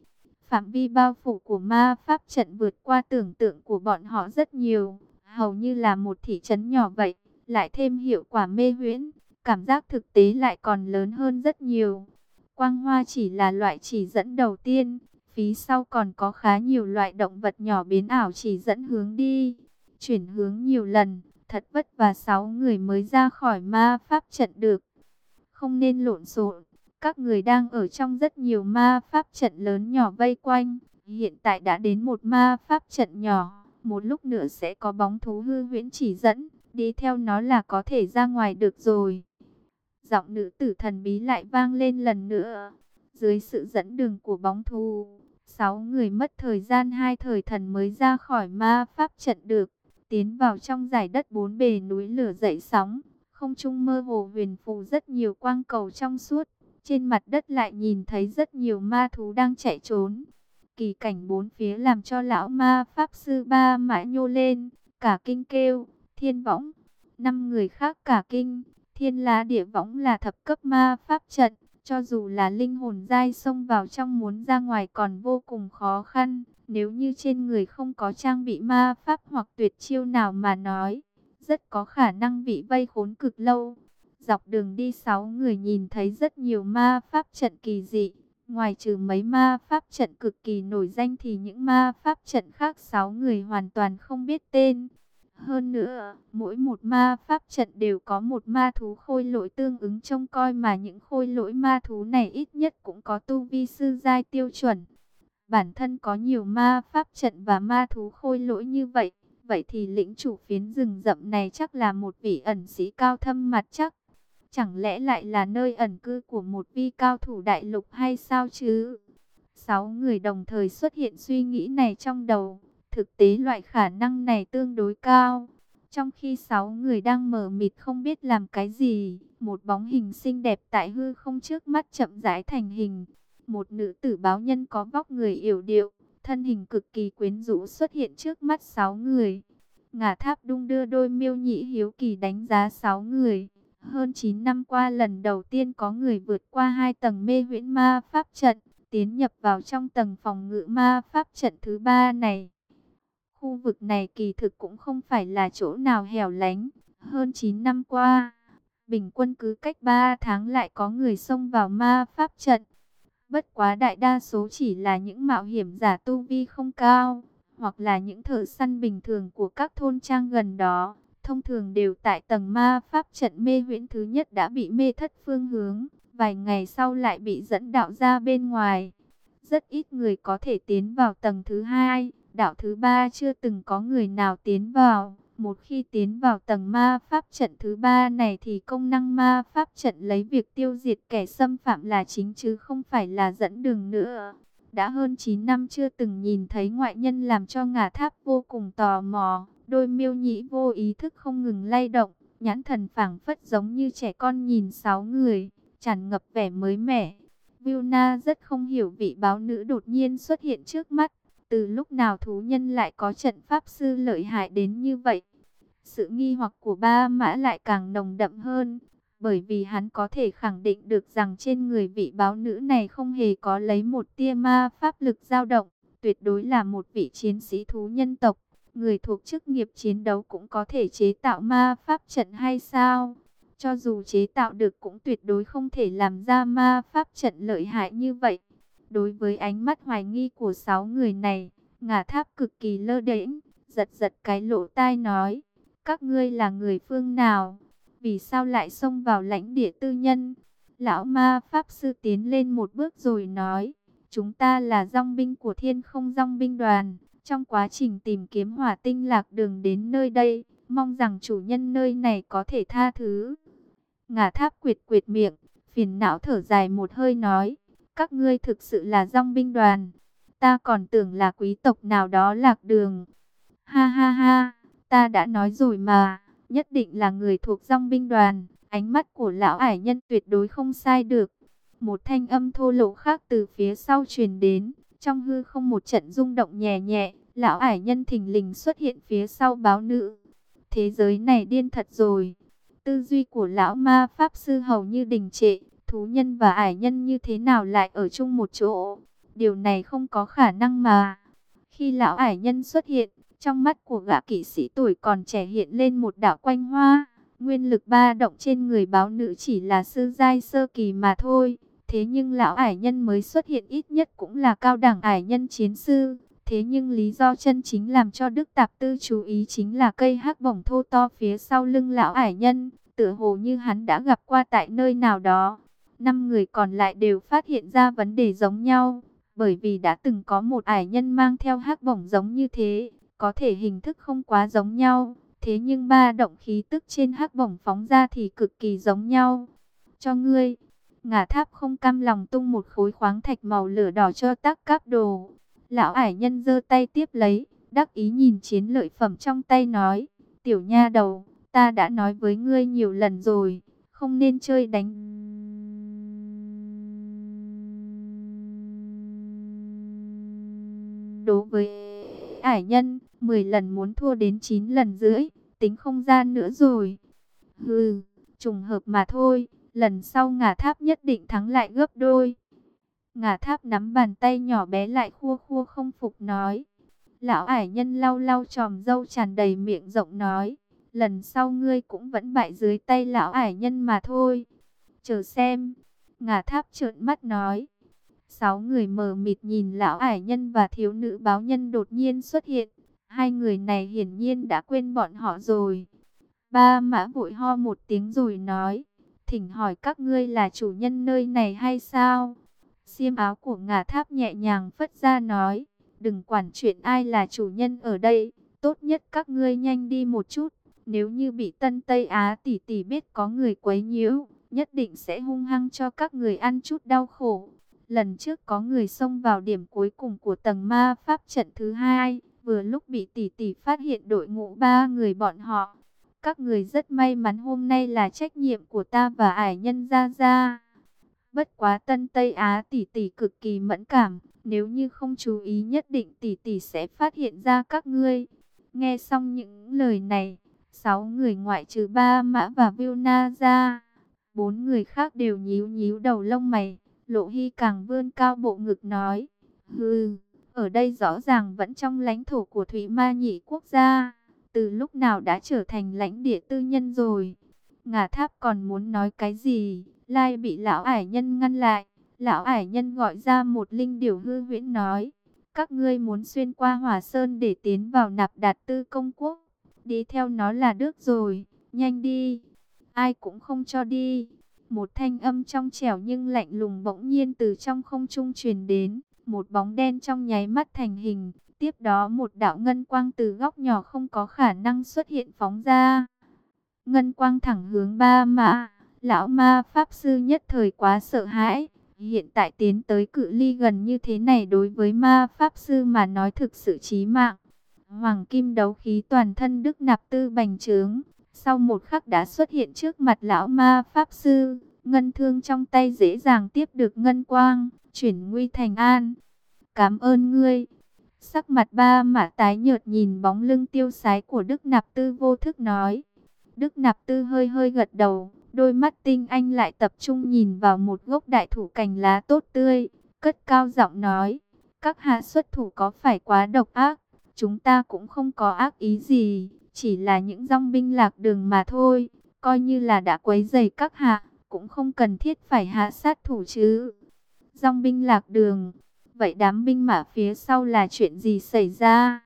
Phạm vi bao phủ của ma pháp trận vượt qua tưởng tượng của bọn họ rất nhiều, hầu như là một thị trấn nhỏ vậy, lại thêm hiệu quả mê huyễn, cảm giác thực tế lại còn lớn hơn rất nhiều. Quang hoa chỉ là loại chỉ dẫn đầu tiên, phía sau còn có khá nhiều loại động vật nhỏ biến ảo chỉ dẫn hướng đi. Chuyển hướng nhiều lần, thật vất và sáu người mới ra khỏi ma pháp trận được. Không nên lộn xộn, các người đang ở trong rất nhiều ma pháp trận lớn nhỏ vây quanh. Hiện tại đã đến một ma pháp trận nhỏ, một lúc nữa sẽ có bóng thú hư huyễn chỉ dẫn, đi theo nó là có thể ra ngoài được rồi. Giọng nữ tử thần bí lại vang lên lần nữa. Dưới sự dẫn đường của bóng thu sáu người mất thời gian hai thời thần mới ra khỏi ma pháp trận được. Tiến vào trong giải đất bốn bề núi lửa dậy sóng, không trung mơ hồ huyền phù rất nhiều quang cầu trong suốt. Trên mặt đất lại nhìn thấy rất nhiều ma thú đang chạy trốn. Kỳ cảnh bốn phía làm cho lão ma pháp sư ba mãi nhô lên, cả kinh kêu, thiên võng. Năm người khác cả kinh, thiên lá địa võng là thập cấp ma pháp trận. Cho dù là linh hồn dai xông vào trong muốn ra ngoài còn vô cùng khó khăn. Nếu như trên người không có trang bị ma pháp hoặc tuyệt chiêu nào mà nói, rất có khả năng bị vây khốn cực lâu. Dọc đường đi sáu người nhìn thấy rất nhiều ma pháp trận kỳ dị. Ngoài trừ mấy ma pháp trận cực kỳ nổi danh thì những ma pháp trận khác sáu người hoàn toàn không biết tên. Hơn nữa, mỗi một ma pháp trận đều có một ma thú khôi lỗi tương ứng trông coi mà những khôi lỗi ma thú này ít nhất cũng có tu vi sư giai tiêu chuẩn. Bản thân có nhiều ma pháp trận và ma thú khôi lỗi như vậy, vậy thì lĩnh chủ phiến rừng rậm này chắc là một vị ẩn sĩ cao thâm mặt chắc. Chẳng lẽ lại là nơi ẩn cư của một vi cao thủ đại lục hay sao chứ? Sáu người đồng thời xuất hiện suy nghĩ này trong đầu. Thực tế loại khả năng này tương đối cao. Trong khi sáu người đang mở mịt không biết làm cái gì, một bóng hình xinh đẹp tại hư không trước mắt chậm rãi thành hình. Một nữ tử báo nhân có vóc người yểu điệu, thân hình cực kỳ quyến rũ xuất hiện trước mắt sáu người. Ngả tháp đung đưa đôi miêu nhị hiếu kỳ đánh giá sáu người. Hơn 9 năm qua lần đầu tiên có người vượt qua hai tầng mê huyễn ma pháp trận, tiến nhập vào trong tầng phòng ngự ma pháp trận thứ ba này. Khu vực này kỳ thực cũng không phải là chỗ nào hẻo lánh. Hơn 9 năm qua, bình quân cứ cách 3 tháng lại có người xông vào ma pháp trận. Bất quá đại đa số chỉ là những mạo hiểm giả tu vi không cao, hoặc là những thợ săn bình thường của các thôn trang gần đó thông thường đều tại tầng ma pháp trận mê huyễn thứ nhất đã bị mê thất phương hướng, vài ngày sau lại bị dẫn đạo ra bên ngoài. Rất ít người có thể tiến vào tầng thứ hai, đạo thứ ba chưa từng có người nào tiến vào. Một khi tiến vào tầng ma pháp trận thứ ba này thì công năng ma pháp trận lấy việc tiêu diệt kẻ xâm phạm là chính chứ không phải là dẫn đường nữa. Đã hơn 9 năm chưa từng nhìn thấy ngoại nhân làm cho ngả tháp vô cùng tò mò. Đôi miêu nhĩ vô ý thức không ngừng lay động, nhãn thần phảng phất giống như trẻ con nhìn sáu người, tràn ngập vẻ mới mẻ. Vilna rất không hiểu vị báo nữ đột nhiên xuất hiện trước mắt, từ lúc nào thú nhân lại có trận pháp sư lợi hại đến như vậy. Sự nghi hoặc của ba mã lại càng nồng đậm hơn, bởi vì hắn có thể khẳng định được rằng trên người vị báo nữ này không hề có lấy một tia ma pháp lực dao động, tuyệt đối là một vị chiến sĩ thú nhân tộc. Người thuộc chức nghiệp chiến đấu cũng có thể chế tạo ma pháp trận hay sao? Cho dù chế tạo được cũng tuyệt đối không thể làm ra ma pháp trận lợi hại như vậy. Đối với ánh mắt hoài nghi của sáu người này, ngả tháp cực kỳ lơ đễnh, giật giật cái lỗ tai nói. Các ngươi là người phương nào? Vì sao lại xông vào lãnh địa tư nhân? Lão ma pháp sư tiến lên một bước rồi nói, chúng ta là dòng binh của thiên không dòng binh đoàn. Trong quá trình tìm kiếm hỏa tinh lạc đường đến nơi đây, mong rằng chủ nhân nơi này có thể tha thứ. Ngả tháp quyệt quyệt miệng, phiền não thở dài một hơi nói, các ngươi thực sự là dòng binh đoàn. Ta còn tưởng là quý tộc nào đó lạc đường. Ha ha ha, ta đã nói rồi mà, nhất định là người thuộc dòng binh đoàn. Ánh mắt của lão ải nhân tuyệt đối không sai được. Một thanh âm thô lỗ khác từ phía sau truyền đến. Trong hư không một trận rung động nhẹ nhẹ, lão ải nhân thình lình xuất hiện phía sau báo nữ. Thế giới này điên thật rồi. Tư duy của lão ma pháp sư hầu như đình trệ, thú nhân và ải nhân như thế nào lại ở chung một chỗ. Điều này không có khả năng mà. Khi lão ải nhân xuất hiện, trong mắt của gã kỵ sĩ tuổi còn trẻ hiện lên một đạo quanh hoa. Nguyên lực ba động trên người báo nữ chỉ là sư giai sơ kỳ mà thôi. Thế nhưng lão ải nhân mới xuất hiện ít nhất cũng là cao đẳng ải nhân chiến sư. Thế nhưng lý do chân chính làm cho Đức Tạp Tư chú ý chính là cây hắc bổng thô to phía sau lưng lão ải nhân. Tựa hồ như hắn đã gặp qua tại nơi nào đó. Năm người còn lại đều phát hiện ra vấn đề giống nhau. Bởi vì đã từng có một ải nhân mang theo hắc bổng giống như thế. Có thể hình thức không quá giống nhau. Thế nhưng ba động khí tức trên hắc bổng phóng ra thì cực kỳ giống nhau. Cho ngươi, ngả tháp không cam lòng tung một khối khoáng thạch màu lửa đỏ cho tác cáp đồ. Lão ải nhân giơ tay tiếp lấy, đắc ý nhìn chiến lợi phẩm trong tay nói. Tiểu nha đầu, ta đã nói với ngươi nhiều lần rồi, không nên chơi đánh. Đối với ải nhân, 10 lần muốn thua đến 9 lần rưỡi, tính không ra nữa rồi. Hừ, trùng hợp mà thôi, lần sau ngả tháp nhất định thắng lại gấp đôi. Ngả tháp nắm bàn tay nhỏ bé lại khua khua không phục nói. Lão ải nhân lau lau tròm dâu tràn đầy miệng rộng nói. Lần sau ngươi cũng vẫn bại dưới tay lão ải nhân mà thôi. Chờ xem. Ngả tháp trợn mắt nói. Sáu người mờ mịt nhìn lão ải nhân và thiếu nữ báo nhân đột nhiên xuất hiện. Hai người này hiển nhiên đã quên bọn họ rồi. Ba mã vội ho một tiếng rồi nói. Thỉnh hỏi các ngươi là chủ nhân nơi này hay sao? Xiêm áo của ngà tháp nhẹ nhàng phất ra nói. Đừng quản chuyện ai là chủ nhân ở đây. Tốt nhất các ngươi nhanh đi một chút. Nếu như bị Tân Tây Á tỷ tỷ biết có người quấy nhiễu, nhất định sẽ hung hăng cho các người ăn chút đau khổ. Lần trước có người xông vào điểm cuối cùng của tầng ma pháp trận thứ hai, vừa lúc bị tỷ tỷ phát hiện đội ngũ ba người bọn họ. Các người rất may mắn hôm nay là trách nhiệm của ta và ải nhân gia gia. Bất quá Tân Tây Á tỷ tỷ cực kỳ mẫn cảm, nếu như không chú ý nhất định tỷ tỷ sẽ phát hiện ra các ngươi. Nghe xong những lời này, sáu người ngoại trừ ba mã và Vilna ra, bốn người khác đều nhíu nhíu đầu lông mày. Lộ Hy càng vươn cao bộ ngực nói, hừ, ở đây rõ ràng vẫn trong lãnh thổ của Thủy Ma Nhị quốc gia, từ lúc nào đã trở thành lãnh địa tư nhân rồi. Ngà tháp còn muốn nói cái gì, lai bị lão ải nhân ngăn lại, lão ải nhân gọi ra một linh điều hư huyễn nói, các ngươi muốn xuyên qua hỏa sơn để tiến vào nạp đạt tư công quốc, đi theo nó là được rồi, nhanh đi, ai cũng không cho đi. Một thanh âm trong trẻo nhưng lạnh lùng bỗng nhiên từ trong không trung truyền đến, một bóng đen trong nháy mắt thành hình, tiếp đó một đạo ngân quang từ góc nhỏ không có khả năng xuất hiện phóng ra. Ngân quang thẳng hướng ba mã, lão ma pháp sư nhất thời quá sợ hãi, hiện tại tiến tới cự ly gần như thế này đối với ma pháp sư mà nói thực sự chí mạng. Hoàng kim đấu khí toàn thân đức nạp tư bành trướng, sau một khắc đã xuất hiện trước mặt lão ma pháp sư, ngân thương trong tay dễ dàng tiếp được ngân quang, chuyển nguy thành an. Cảm ơn ngươi. Sắc mặt ba mã tái nhợt nhìn bóng lưng tiêu sái của Đức Nạp Tư vô thức nói. Đức Nạp Tư hơi hơi gật đầu, đôi mắt tinh anh lại tập trung nhìn vào một gốc đại thủ cành lá tốt tươi, cất cao giọng nói. Các hạ xuất thủ có phải quá độc ác, chúng ta cũng không có ác ý gì chỉ là những dòng binh lạc đường mà thôi, coi như là đã quấy rầy các hạ, cũng không cần thiết phải hạ sát thủ chứ. Dòng binh lạc đường, vậy đám binh mã phía sau là chuyện gì xảy ra?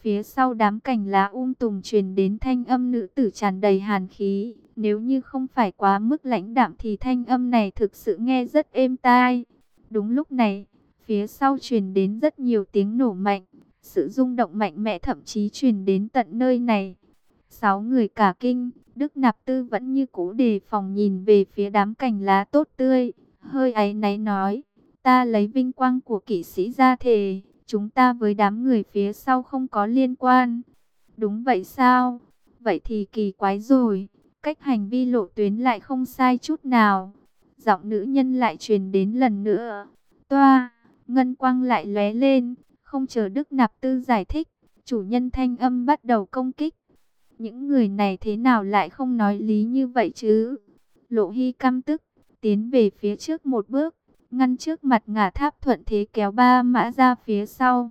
Phía sau đám cành lá um tùm truyền đến thanh âm nữ tử tràn đầy hàn khí, Nếu như không phải quá mức lãnh đạm thì thanh âm này thực sự nghe rất êm tai. Đúng lúc này, phía sau truyền đến rất nhiều tiếng nổ mạnh. Sự rung động mạnh mẽ thậm chí truyền đến tận nơi này. Sáu người cả kinh, Đức Nạp Tư vẫn như cũ đề phòng nhìn về phía đám cành lá tốt tươi. Hơi áy náy nói, ta lấy vinh quang của kỵ sĩ ra thề, chúng ta với đám người phía sau không có liên quan. Đúng vậy sao? Vậy thì kỳ quái rồi, cách hành vi lộ tuyến lại không sai chút nào. Giọng nữ nhân lại truyền đến lần nữa. Toa, ngân quang lại lóe lên, không chờ Đức Nạp Tư giải thích, chủ nhân thanh âm bắt đầu công kích. Những người này thế nào lại không nói lý như vậy chứ? Lộ Hy căm tức, tiến về phía trước một bước, ngăn trước mặt ngả tháp thuận thế kéo ba mã ra phía sau.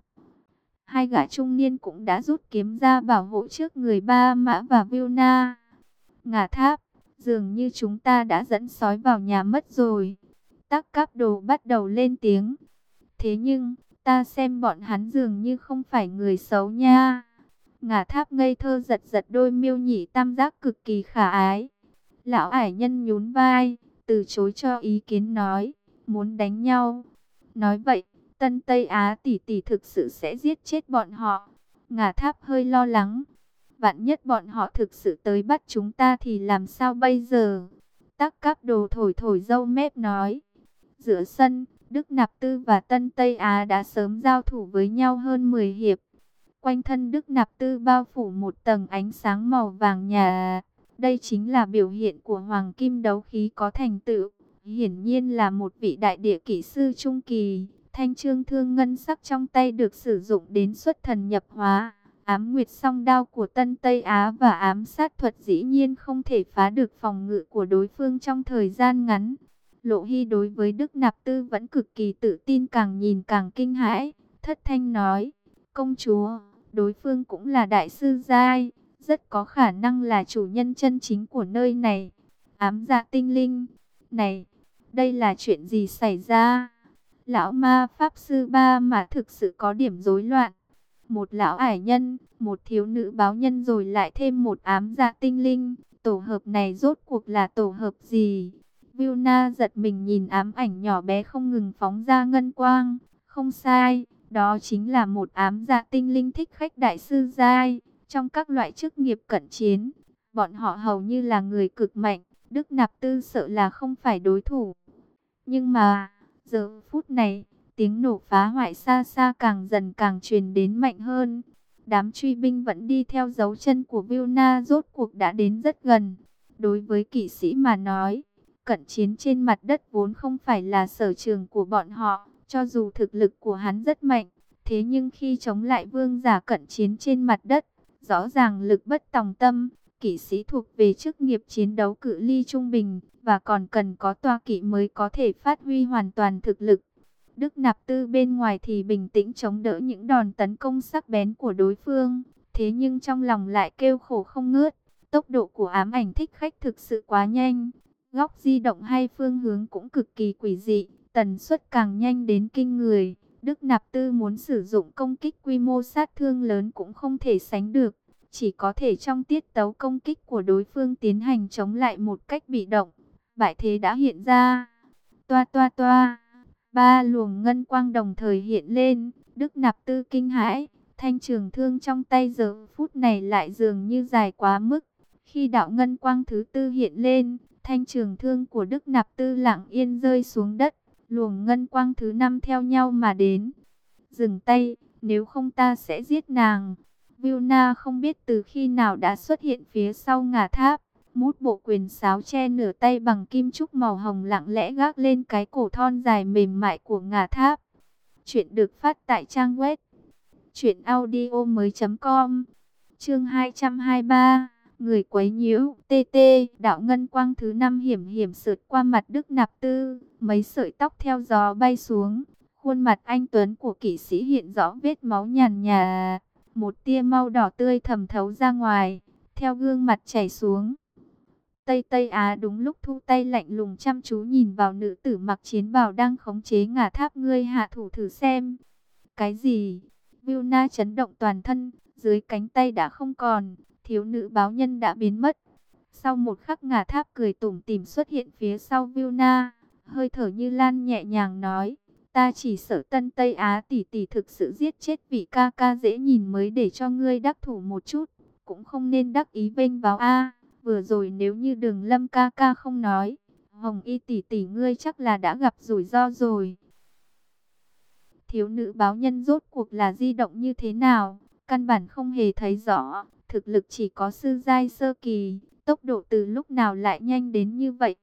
Hai gã trung niên cũng đã rút kiếm ra bảo hộ trước người ba mã và Vilna. Ngả tháp, dường như chúng ta đã dẫn sói vào nhà mất rồi. Tắc cáp đồ bắt đầu lên tiếng. Thế nhưng, ta xem bọn hắn dường như không phải người xấu nha. Ngả tháp ngây thơ giật giật đôi miêu nhỉ tam giác cực kỳ khả ái. Lão ải nhân nhún vai, từ chối cho ý kiến nói, muốn đánh nhau. Nói vậy, Tân Tây Á tỷ tỷ thực sự sẽ giết chết bọn họ. Ngả tháp hơi lo lắng. Vạn nhất bọn họ thực sự tới bắt chúng ta thì làm sao bây giờ? Tắc cắp đồ thổi thổi dâu mép nói. Giữa sân, Đức Nạp Tư và Tân Tây Á đã sớm giao thủ với nhau hơn 10 hiệp. Quanh thân Đức Nạp Tư bao phủ một tầng ánh sáng màu vàng nhà. Đây chính là biểu hiện của Hoàng Kim đấu khí có thành tựu. Hiển nhiên là một vị đại địa kỹ sư trung kỳ. Thanh trương thương ngân sắc trong tay được sử dụng đến xuất thần nhập hóa. Ám nguyệt song đao của Tân Tây Á và ám sát thuật dĩ nhiên không thể phá được phòng ngự của đối phương trong thời gian ngắn. Lộ Hy đối với Đức Nạp Tư vẫn cực kỳ tự tin càng nhìn càng kinh hãi. Thất thanh nói, công chúa, đối phương cũng là đại sư giai, rất có khả năng là chủ nhân chân chính của nơi này. Ám dạ tinh linh, này, đây là chuyện gì xảy ra? Lão ma pháp sư ba mà thực sự có điểm rối loạn. Một lão ải nhân, một thiếu nữ báo nhân rồi lại thêm một ám dạ tinh linh. Tổ hợp này rốt cuộc là tổ hợp gì? Vilna giật mình nhìn ám ảnh nhỏ bé không ngừng phóng ra ngân quang. Không sai, đó chính là một ám dạ tinh linh thích khách đại sư giai. Trong các loại chức nghiệp cận chiến, bọn họ hầu như là người cực mạnh. Đức Nạp Tư sợ là không phải đối thủ. Nhưng mà, giờ phút này, tiếng nổ phá hoại xa xa càng dần càng truyền đến mạnh hơn. Đám truy binh vẫn đi theo dấu chân của Vilna rốt cuộc đã đến rất gần. Đối với kỵ sĩ mà nói, cận chiến trên mặt đất vốn không phải là sở trường của bọn họ, cho dù thực lực của hắn rất mạnh. Thế nhưng khi chống lại vương giả cận chiến trên mặt đất, rõ ràng lực bất tòng tâm, kỵ sĩ thuộc về chức nghiệp chiến đấu cự ly trung bình, và còn cần có toa kỵ mới có thể phát huy hoàn toàn thực lực. Đức Nạp Tư bên ngoài thì bình tĩnh chống đỡ những đòn tấn công sắc bén của đối phương, thế nhưng trong lòng lại kêu khổ không ngớt. Tốc độ của ám ảnh thích khách thực sự quá nhanh, góc di động hay phương hướng cũng cực kỳ quỷ dị, tần suất càng nhanh đến kinh người. Đức Nạp Tư muốn sử dụng công kích quy mô sát thương lớn cũng không thể sánh được, chỉ có thể trong tiết tấu công kích của đối phương tiến hành chống lại một cách bị động. Bại thế đã hiện ra. Toa toa toa, ba luồng ngân quang đồng thời hiện lên, Đức Nạp Tư kinh hãi, thanh trường thương trong tay giờ phút này lại dường như dài quá mức. Khi đạo ngân quang thứ tư hiện lên, thanh trường thương của Đức Nạp Tư lặng yên rơi xuống đất luồng ngân quang thứ năm theo nhau mà đến. Dừng tay, nếu không ta sẽ giết nàng. Vilna không biết từ khi nào đã xuất hiện phía sau ngà tháp. Mút bộ quyền sáo che nửa tay bằng kim trúc màu hồng lặng lẽ gác lên cái cổ thon dài mềm mại của ngà tháp. Chuyện được phát tại trang web. Chuyện audio mới.com Chương 223 Người quấy nhiễu, TT đạo ngân quang thứ năm hiểm hiểm sượt qua mặt Đức Nạp Tư, mấy sợi tóc theo gió bay xuống. Khuôn mặt anh Tuấn của kỵ sĩ hiện rõ vết máu nhàn nhà, một tia mau đỏ tươi thầm thấu ra ngoài, theo gương mặt chảy xuống. Tây Tây Á đúng lúc thu tay lạnh lùng chăm chú nhìn vào nữ tử mặc chiến bào đang khống chế ngả tháp ngươi hạ thủ thử xem. Cái gì? Vilna chấn động toàn thân, dưới cánh tay đã không còn, thiếu nữ báo nhân đã biến mất. Sau một khắc ngả tháp cười tủm tỉm xuất hiện phía sau Vilna, hơi thở như lan nhẹ nhàng nói, ta chỉ sợ Tân Tây Á tỷ tỷ thực sự giết chết vị ca ca dễ nhìn mới để cho ngươi đắc thủ một chút, cũng không nên đắc ý vênh vào a. vừa rồi nếu như Đường Lâm ca ca không nói, Hồng Y tỷ tỷ ngươi chắc là đã gặp rủi ro rồi. Thiếu nữ báo nhân rốt cuộc là di động như thế nào, căn bản không hề thấy rõ, thực lực chỉ có sư giai sơ kỳ, tốc độ từ lúc nào lại nhanh đến như vậy.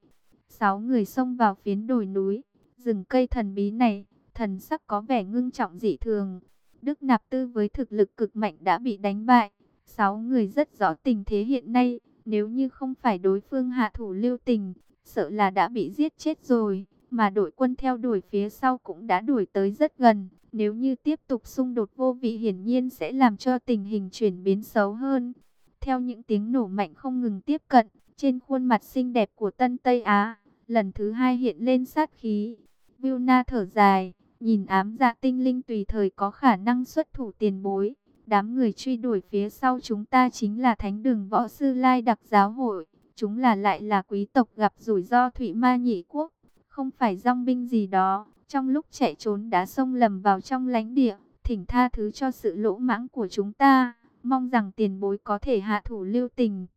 Sáu người xông vào phiến đồi núi, rừng cây thần bí này, thần sắc có vẻ ngưng trọng dị thường. Đức Nạp Tư với thực lực cực mạnh đã bị đánh bại. Sáu người rất rõ tình thế hiện nay, nếu như không phải đối phương hạ thủ lưu tình, sợ là đã bị giết chết rồi. Mà đội quân theo đuổi phía sau cũng đã đuổi tới rất gần. Nếu như tiếp tục xung đột vô vị hiển nhiên sẽ làm cho tình hình chuyển biến xấu hơn. Theo những tiếng nổ mạnh không ngừng tiếp cận, trên khuôn mặt xinh đẹp của Tân Tây Á, lần thứ hai hiện lên sát khí. Vilna thở dài, nhìn ám dạ tinh linh tùy thời có khả năng xuất thủ tiền bối. Đám người truy đuổi phía sau chúng ta chính là thánh đường võ sư lai đặc giáo hội. Chúng là lại là quý tộc gặp rủi ro thủy ma nhị quốc, không phải dòng binh gì đó. Trong lúc chạy trốn đã xông lầm vào trong lãnh địa, thỉnh tha thứ cho sự lỗ mãng của chúng ta. Mong rằng tiền bối có thể hạ thủ lưu tình.